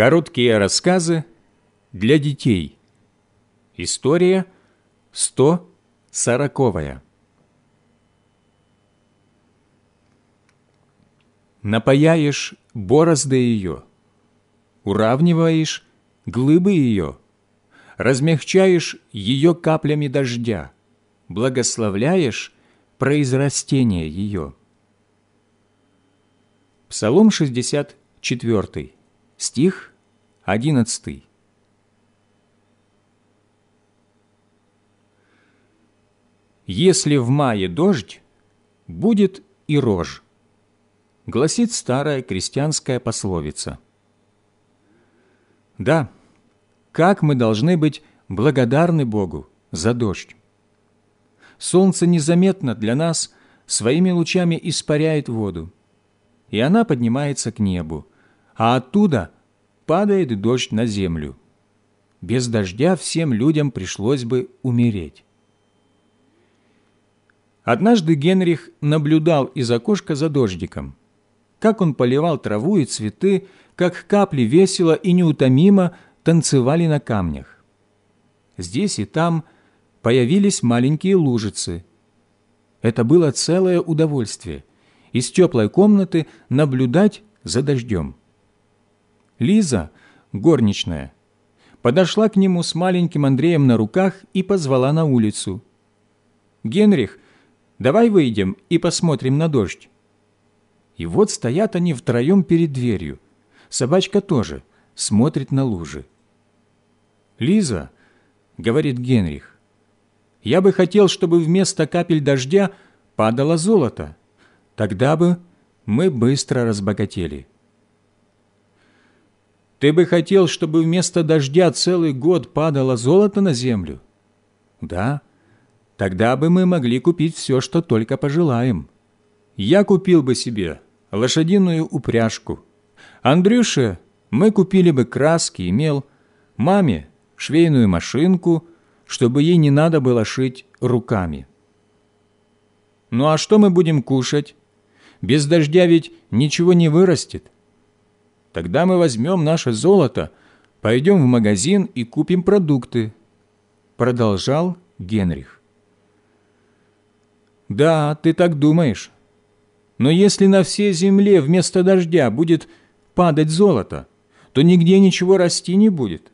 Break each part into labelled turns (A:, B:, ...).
A: Короткие рассказы для детей. История 140. Напаяешь борозды ее, уравниваешь глыбы ее, размягчаешь ее каплями дождя, благословляешь произрастение ее. Псалом 64, стих 11. «Если в мае дождь, будет и рожь», гласит старая крестьянская пословица. Да, как мы должны быть благодарны Богу за дождь. Солнце незаметно для нас своими лучами испаряет воду, и она поднимается к небу, а оттуда падает дождь на землю. Без дождя всем людям пришлось бы умереть. Однажды Генрих наблюдал из окошка за дождиком, как он поливал траву и цветы, как капли весело и неутомимо танцевали на камнях. Здесь и там появились маленькие лужицы. Это было целое удовольствие – из теплой комнаты наблюдать за дождем. Лиза, горничная, подошла к нему с маленьким Андреем на руках и позвала на улицу. «Генрих, давай выйдем и посмотрим на дождь». И вот стоят они втроем перед дверью. Собачка тоже смотрит на лужи. «Лиза», — говорит Генрих, — «я бы хотел, чтобы вместо капель дождя падало золото. Тогда бы мы быстро разбогатели». «Ты бы хотел, чтобы вместо дождя целый год падало золото на землю?» «Да, тогда бы мы могли купить все, что только пожелаем. Я купил бы себе лошадиную упряжку. Андрюше мы купили бы краски и мел, маме – швейную машинку, чтобы ей не надо было шить руками. Ну а что мы будем кушать? Без дождя ведь ничего не вырастет. Тогда мы возьмем наше золото, пойдем в магазин и купим продукты. Продолжал Генрих. Да, ты так думаешь. Но если на всей земле вместо дождя будет падать золото, то нигде ничего расти не будет.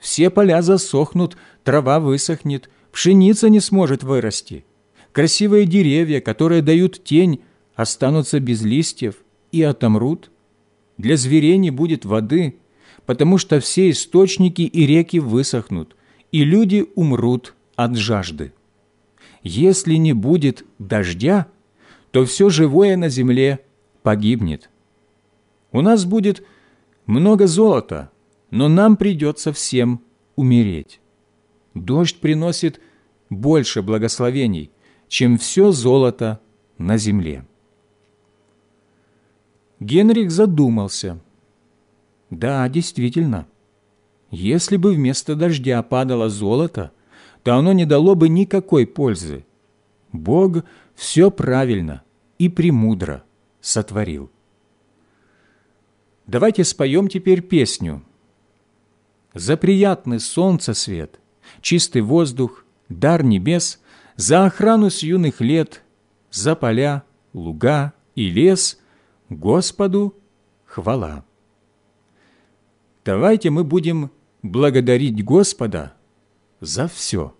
A: Все поля засохнут, трава высохнет, пшеница не сможет вырасти. Красивые деревья, которые дают тень, останутся без листьев и отомрут. Для зверей не будет воды, потому что все источники и реки высохнут, и люди умрут от жажды. Если не будет дождя, то все живое на земле погибнет. У нас будет много золота, но нам придется всем умереть. Дождь приносит больше благословений, чем все золото на земле. Генрих задумался. Да, действительно, если бы вместо дождя падало золото, то оно не дало бы никакой пользы. Бог все правильно и премудро сотворил. Давайте споем теперь песню. За приятный солнце свет, чистый воздух, дар небес, за охрану с юных лет, за поля, луга и лес, Господу хвала. Давайте мы будем благодарить Господа за все.